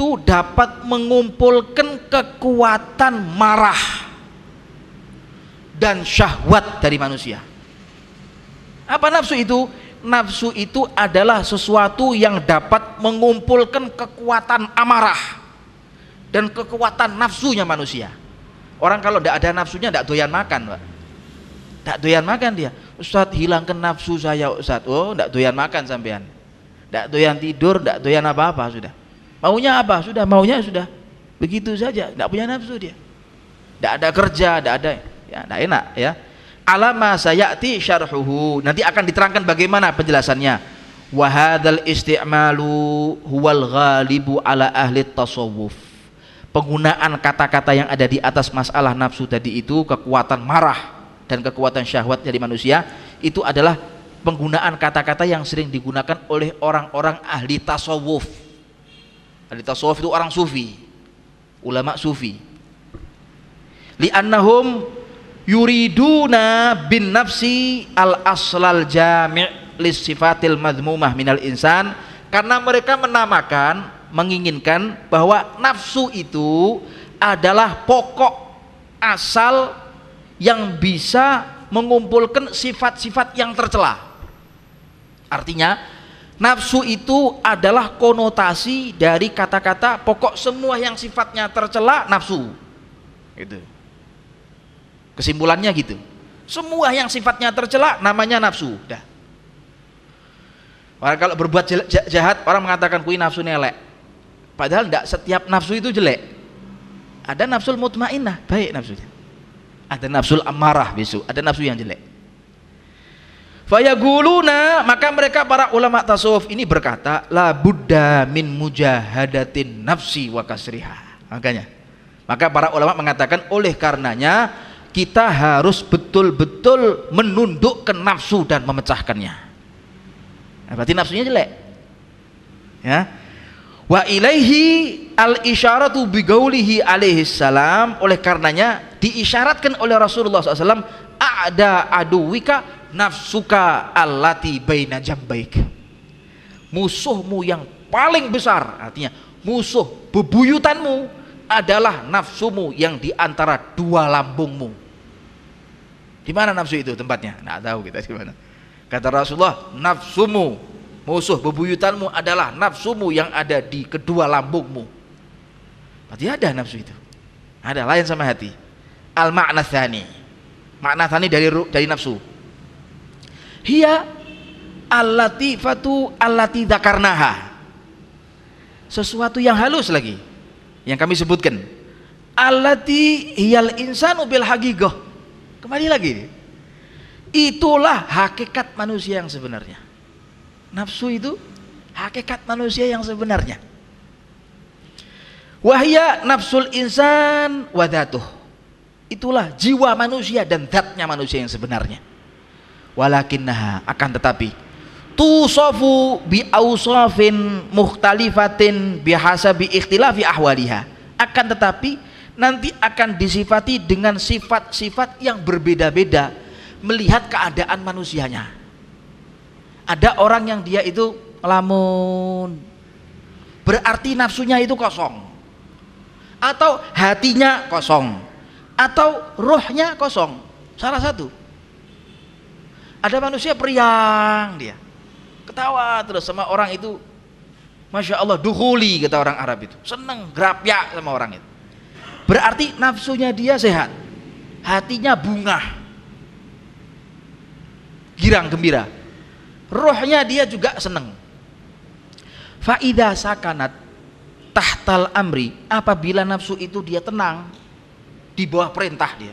itu dapat mengumpulkan kekuatan marah dan syahwat dari manusia. Apa nafsu itu? Nafsu itu adalah sesuatu yang dapat mengumpulkan kekuatan amarah dan kekuatan nafsunya manusia. Orang kalau tidak ada nafsunya tidak doyan makan, Pak. Tidak doyan makan dia. Ustadz hilangkan nafsu saya Ustadz. Oh, tidak doyan makan sampean. Tidak doyan tidur, tidak doyan apa-apa sudah Maunya apa? Sudah maunya sudah begitu saja, tidak punya nafsu dia. Tidak ada kerja, tidak ada ya, tidak enak ya. Alama sayati syarhuhu. Nanti akan diterangkan bagaimana penjelasannya. Wahadal isti'malu huwal ghalibu ala ahli tasawuf. Penggunaan kata-kata yang ada di atas masalah nafsu tadi itu kekuatan marah dan kekuatan syahwat dari manusia itu adalah penggunaan kata-kata yang sering digunakan oleh orang-orang ahli tasawuf Ahli tasawuf itu orang sufi. Ulama sufi. Li'annahum yuriduna bin nafsi al aslal jami' lis sifatil madmumah minal insan karena mereka menamakan menginginkan bahwa nafsu itu adalah pokok asal yang bisa mengumpulkan sifat-sifat yang tercela. Artinya Nafsu itu adalah konotasi dari kata-kata pokok semua yang sifatnya tercela nafsu. Gitu. Kesimpulannya gitu. Semua yang sifatnya tercela namanya nafsu. Dah. Orang kalau berbuat jahat orang mengatakan kui nafsu nelek. Padahal tidak setiap nafsu itu jelek. Ada nafsul mutmainnah, baik nafsunya. Ada nafsul amarah besok, ada nafsu yang jelek. Fayaguluna maka mereka para ulama tasawuf ini berkata la buddha min mujahadatin nafsi wa kasriha. Makanya maka para ulama mengatakan oleh karenanya kita harus betul-betul menundukkan nafsu dan memecahkannya. Nah, berarti nafsunya jelek. Ya. Wa ilaihi al isyaratu bi gaulihi alaihi salam oleh karenanya diisyaratkan oleh Rasulullah SAW ada aduwika nafsuka allati baina jambaik. Musuhmu yang paling besar artinya musuh bebuyutanmu adalah nafsumu yang di antara dua lambungmu. Di mana nafsu itu tempatnya? Nggak tahu kita di mana. Kata Rasulullah nafsumu musuh bebuyutanmu adalah nafsumu yang ada di kedua lambungmu. Berarti ada nafsu itu. Ada lain sama hati. Al makna thani makna dari dari nafsu hiya al-latifatu allati dzakarnaha. Sesuatu yang halus lagi yang kami sebutkan. Allati hiyal insanu bil haqiqah. Kembali lagi. Itulah hakikat manusia yang sebenarnya. Nafsu itu hakikat manusia yang sebenarnya. Wahya nafsul insan wadatuh itulah jiwa manusia dan zatnya manusia yang sebenarnya walakinnaha akan tetapi tusofu bi ausafin mukhtalifatin bihasabi ikhtilafi ahwaliha. Akan tetapi nanti akan disifati dengan sifat-sifat yang berbeda-beda melihat keadaan manusianya. Ada orang yang dia itu lamun berarti nafsunya itu kosong atau hatinya kosong atau rohnya kosong salah satu ada manusia periang dia. Ketawa terus sama orang itu. Masya Allah duhuli kata orang Arab itu. Seneng gerapyak sama orang itu. Berarti nafsunya dia sehat. Hatinya bunga girang gembira. Rohnya dia juga seneng. Faida sakanat tahtal amri apabila nafsu itu dia tenang di bawah perintah dia.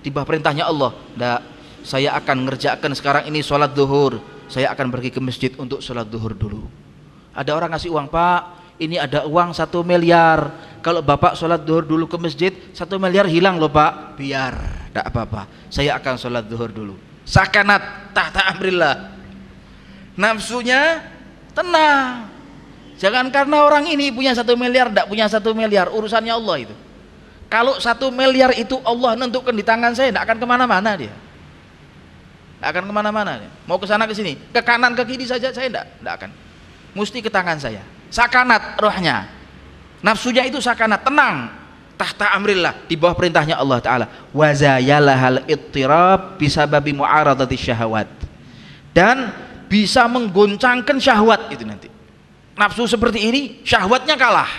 Di bawah perintahnya Allah. Ndak saya akan ngerjakan sekarang ini sholat duhur. Saya akan pergi ke masjid untuk sholat duhur dulu. Ada orang ngasih uang pak ini ada uang satu miliar. Kalau bapak sholat duhur dulu ke masjid satu miliar hilang loh pak. Biar tidak apa-apa. Saya akan sholat duhur dulu. Sakanat tahta amrillah. Nafsunya tenang. Jangan karena orang ini punya satu miliar tidak punya satu miliar. Urusannya Allah itu. Kalau satu miliar itu Allah nentukan di tangan saya tidak akan ke mana-mana dia akan ke mana-mana mau ke sana ke sini. Ke kanan ke kiri saja saya tidak tidak akan. Mesti ke tangan saya. Sakanat rohnya. Nafsunya itu sakanat. Tenang. Tahta amrillah. Di bawah perintahnya Allah taala. Wazayalahal ittirab bisababi mu'aradati syahwat. Dan bisa menggoncangkan syahwat itu nanti. Nafsu seperti ini syahwatnya kalah.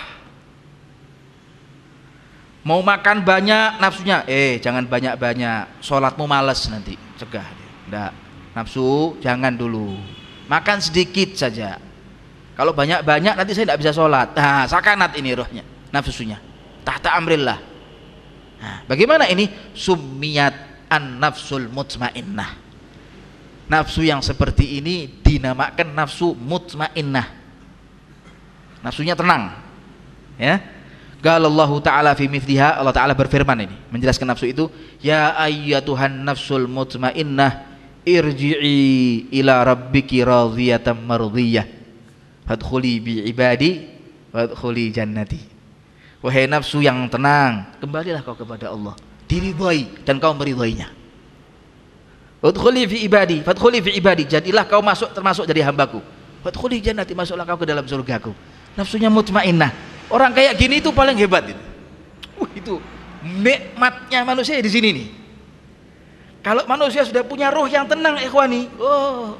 Mau makan banyak nafsunya eh jangan banyak-banyak. Sholatmu males nanti. Cegah enggak nafsu jangan dulu makan sedikit saja kalau banyak-banyak nanti saya tidak bisa sholat. Nah, sakanat ini rohnya, nafsunya. Tahta amrillah. Nah, bagaimana ini? Sumiyat an nafsul mutmainnah. Nafsu yang seperti ini dinamakan nafsu mutmainnah. Nafsunya tenang. Ya. Galallahu ta'ala fi mithliha Allah ta'ala berfirman ini menjelaskan nafsu itu ya ayyatuhan nafsul mutmainnah irji'i ila rabbiki radiyatan mardiyah fadkhuli bi ibadi wadkhuli jannati. Wahai nafsu yang tenang kembalilah kau kepada Allah. Diridhoi dan kau meridhoinya. Wadkhuli fi ibadi fadkhuli fi ibadi. Jadilah kau masuk termasuk dari hambaku. Fadkhuli jannati masuklah kau ke dalam surgaku. Nafsunya mutmainnah. Orang kayak gini itu paling hebat itu uh, itu nikmatnya manusia di sini nih kalau manusia sudah punya roh yang tenang ikhwani oh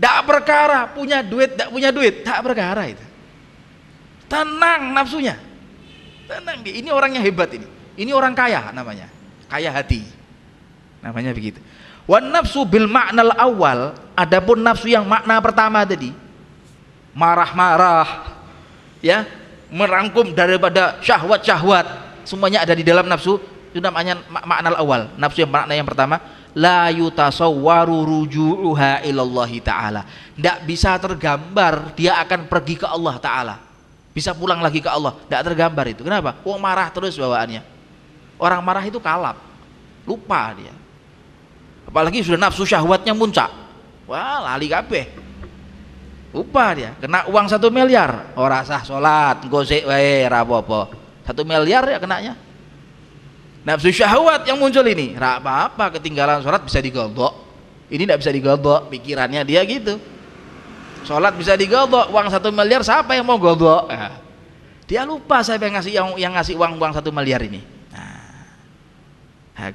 tidak perkara punya duit, tidak punya duit, tak perkara itu. Tenang nafsunya. Tenang dia. Ini orang yang hebat ini. Ini orang kaya namanya. Kaya hati. Namanya begitu. Wan nafsu bil makna awal, adapun nafsu yang makna pertama tadi, marah-marah, ya, merangkum daripada syahwat-syahwat, semuanya ada di dalam nafsu, itu namanya makna awal. Nafsu yang makna yang pertama, la yutasawwaru ruju'uha ilallahi ta'ala. Tidak bisa tergambar dia akan pergi ke Allah ta'ala. Bisa pulang lagi ke Allah. Tidak tergambar itu. Kenapa? oh marah terus bawaannya. Orang marah itu kalap. Lupa dia. Apalagi sudah nafsu syahwatnya muncak. Wah lali kabeh. Lupa dia. Kena uang satu miliar. Orang sah sholat gosek wae rapopo satu miliar ya kenanya nafsu syahwat yang muncul ini. Tidak apa-apa ketinggalan sholat bisa digodok. Ini tidak bisa digodok pikirannya dia gitu. Sholat bisa digodok uang satu miliar siapa yang mau godok? Nah, dia lupa saya yang ngasih yang, yang ngasih uang uang satu miliar ini. Nah,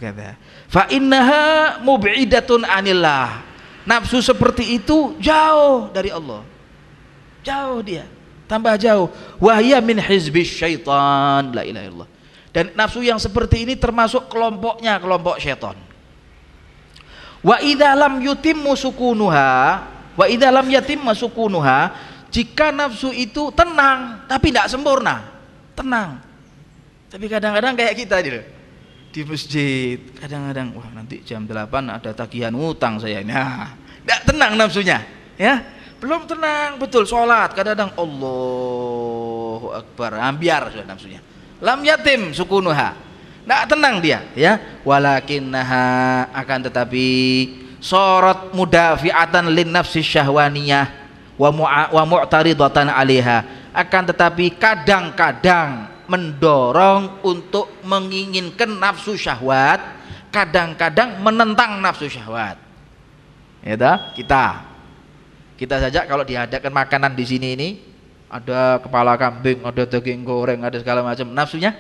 fa innaha mub'idatun anillah. Nafsu seperti itu jauh dari Allah. Jauh dia. Tambah jauh. Wahya min hizbi syaitan. La ilaha illallah dan nafsu yang seperti ini termasuk kelompoknya kelompok setan wa idza lam yutimmu sukunuha wa idza lam yatimma sukunuha jika nafsu itu tenang tapi tidak sempurna tenang. Tapi kadang-kadang kayak kita gitu di masjid kadang-kadang wah nanti jam 8 ada tagihan utang saya nah tidak tenang nafsunya ya. Belum tenang betul sholat kadang-kadang Allahu Akbar ambiar sudah nafsunya lam yatim sukunuha. Tidak tenang dia ya. Walakinnaha akan tetapi sorot mudafi'atan lin nafsi syahwaniyah wa wa mu'taridatan alaiha. Akan tetapi kadang-kadang mendorong untuk menginginkan nafsu syahwat kadang-kadang menentang nafsu syahwat. Ya kita. Kita saja kalau dihadapkan makanan di sini ini ada kepala kambing, ada daging goreng, ada segala macam. Nafsunya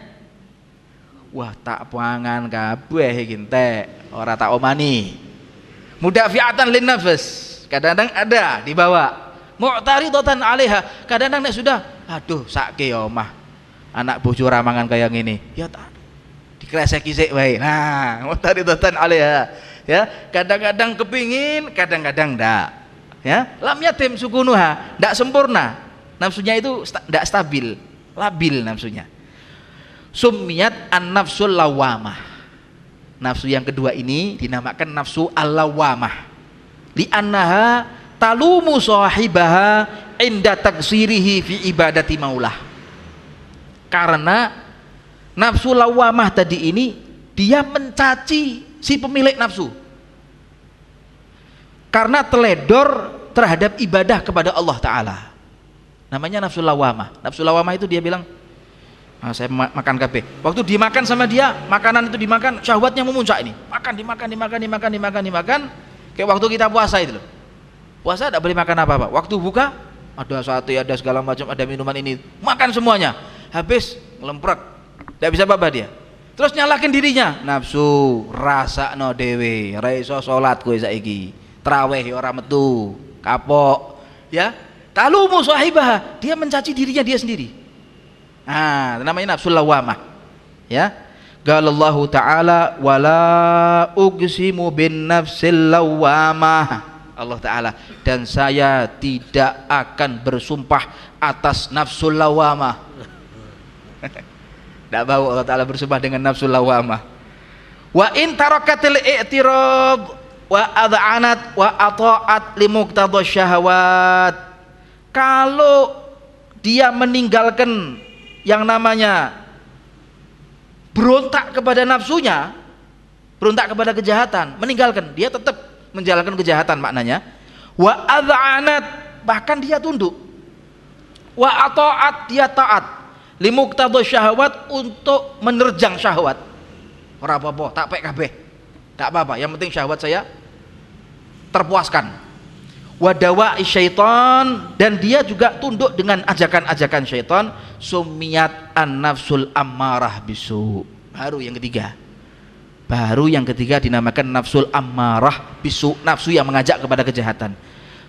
wah tak pangan kabeh iki entek, ora tak omani. Mudafiatan lin nafs. Kadang-kadang ada dibawa. Mu'taridatan 'alaiha. Kadang-kadang nek sudah aduh sakit ya omah. Anak bojo ramangan kayak gini. Ya tak dikreseki sik wae. Nah, mu'taridatan 'alaiha. Ya, kadang-kadang kepingin, kadang-kadang ndak. Ya, lam yatim sukunuha, ndak sempurna. Nafsunya itu ndak stabil, labil nafsunya. Sumiyat an-nafsul lawamah. Nafsu yang kedua ini dinamakan nafsu al-lawamah. Li annaha talumu sahibaha inda taksirihi fi ibadati maulah karena nafsu lawamah tadi ini dia mencaci si pemilik nafsu karena teledor terhadap ibadah kepada Allah Ta'ala namanya nafsu lawamah nafsu lawamah itu dia bilang ah, saya makan kafe waktu dimakan sama dia makanan itu dimakan syahwatnya memuncak ini. Makan dimakan dimakan dimakan dimakan dimakan. Kayak waktu kita puasa itu loh. Puasa tidak boleh makan apa-apa. Waktu buka ada sate ada segala macam ada minuman ini. Makan semuanya. Habis ngelemprek. Tidak bisa apa-apa dia. Terus nyalakin dirinya. Nafsu rasa no dewe raiso sholat kue saiki. Traweh ya orang metu. Kapok. Ya talumu sahibah dia mencaci dirinya dia sendiri. Nah namanya nafsu lawamah. Ya. Galallahu ta'ala wala ugsimu bin nafsil lawamah. Allah Ta'ala. Dan saya tidak akan bersumpah atas nafsu lawamah. Tidak mau Allah Ta'ala bersumpah dengan nafsu lawamah. Wa in tarakatil i'tirad wa ad'anat wa ata'at limuqtadha syahwat kalau dia meninggalkan yang namanya berontak kepada nafsunya berontak kepada kejahatan meninggalkan dia tetap menjalankan kejahatan maknanya. Wa adhanat bahkan dia tunduk. Wa ataat dia taat. Limuktadha syahwat untuk menerjang syahwat. Ora apa-apa tak pek kabeh. Tak apa-apa yang penting syahwat saya terpuaskan wadawa syaitan dan dia juga tunduk dengan ajakan-ajakan syaitan sumiat an nafsul ammarah bisu baru yang ketiga Baru yang ketiga dinamakan nafsul ammarah bisu, nafsu yang mengajak kepada kejahatan.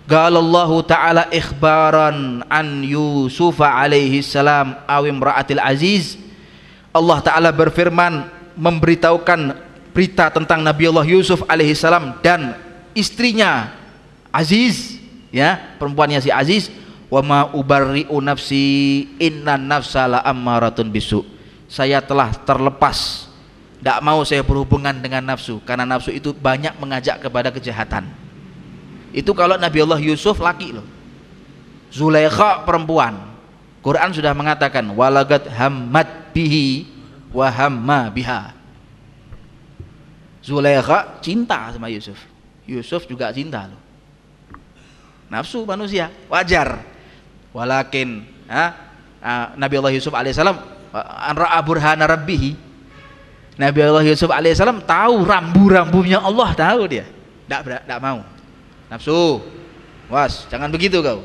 Galallahu ta'ala ikhbaran an Yusuf alaihi salam awim ra'atil aziz. Allah ta'ala berfirman memberitahukan berita tentang Nabi Allah Yusuf alaihi salam dan istrinya Aziz ya perempuannya si Aziz wa ma ubarri'u nafsi inna nafsa la ammaratun bisu saya telah terlepas tidak mau saya berhubungan dengan nafsu karena nafsu itu banyak mengajak kepada kejahatan. Itu kalau Nabi Allah Yusuf laki loh. Zulaikha perempuan. Quran sudah mengatakan walagat hamad bihi wa hamma biha. Zulaikha cinta sama Yusuf. Yusuf juga cinta loh. Nafsu manusia wajar. Walakin ha, Nabi Allah Yusuf alaihissalam an ra'a burhana rabbihi. Nabi Allah Yusuf alaihissalam tahu rambu-rambunya Allah tahu dia. Tidak tidak mau. Nafsu. Was jangan begitu kau.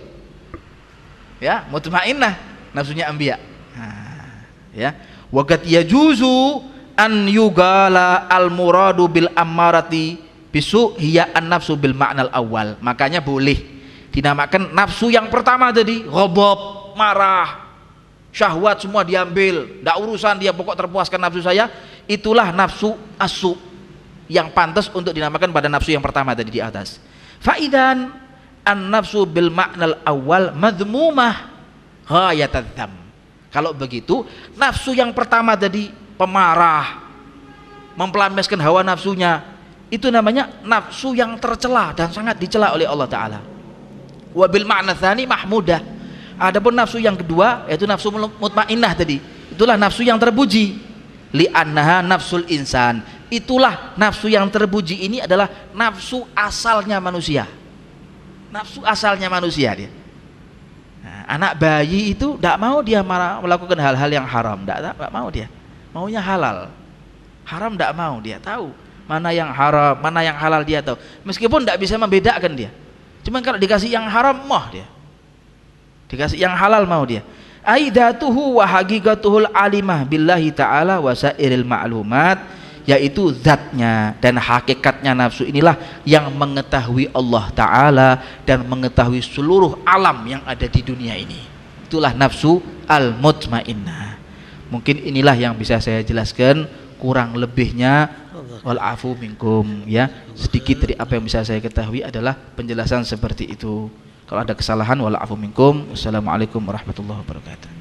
Ya mutmainnah nafsunya ambia nah, ya. Wagat yajuzu an yugala al muradu bil ammarati bisu hiya an nafsu bil ma'nal awal. Makanya boleh dinamakan nafsu yang pertama tadi ghadab marah syahwat semua diambil. Tidak urusan dia pokok terpuaskan nafsu saya. Itulah nafsu asu yang pantas untuk dinamakan pada nafsu yang pertama tadi di atas. Faidan an nafsu bil maknal awal madmumah hayatadzam kalau begitu nafsu yang pertama tadi pemarah mempelampiaskan hawa nafsunya itu namanya nafsu yang tercela dan sangat dicela oleh Allah Ta'ala wabil makna thani mahmudah Adapun nafsu yang kedua yaitu nafsu mutmainnah tadi. Itulah nafsu yang terpuji. Li annaha nafsul insan. Itulah nafsu yang terpuji ini adalah nafsu asalnya manusia. Nafsu asalnya manusia dia. Nah, anak bayi itu tidak mau dia melakukan hal-hal yang haram, tidak mau dia. Maunya halal. Haram tidak mau dia tahu mana yang haram, mana yang halal dia tahu. Meskipun tidak bisa membedakan dia. Cuman kalau dikasih yang haram, moh dia. Dikasih yang halal mau dia. Aidatuhu wa haqiqatuhul alimah billahi ta'ala wa sairil ma'lumat yaitu zatnya dan hakikatnya nafsu inilah yang mengetahui Allah Ta'ala dan mengetahui seluruh alam yang ada di dunia ini. Itulah nafsu al-mutmainnah mungkin inilah yang bisa saya jelaskan kurang lebihnya wal afu minkum ya sedikit dari apa yang bisa saya ketahui adalah penjelasan seperti itu kalau ada kesalahan wala afu minkum. Wassalamualaikum warahmatullahi wabarakatuh.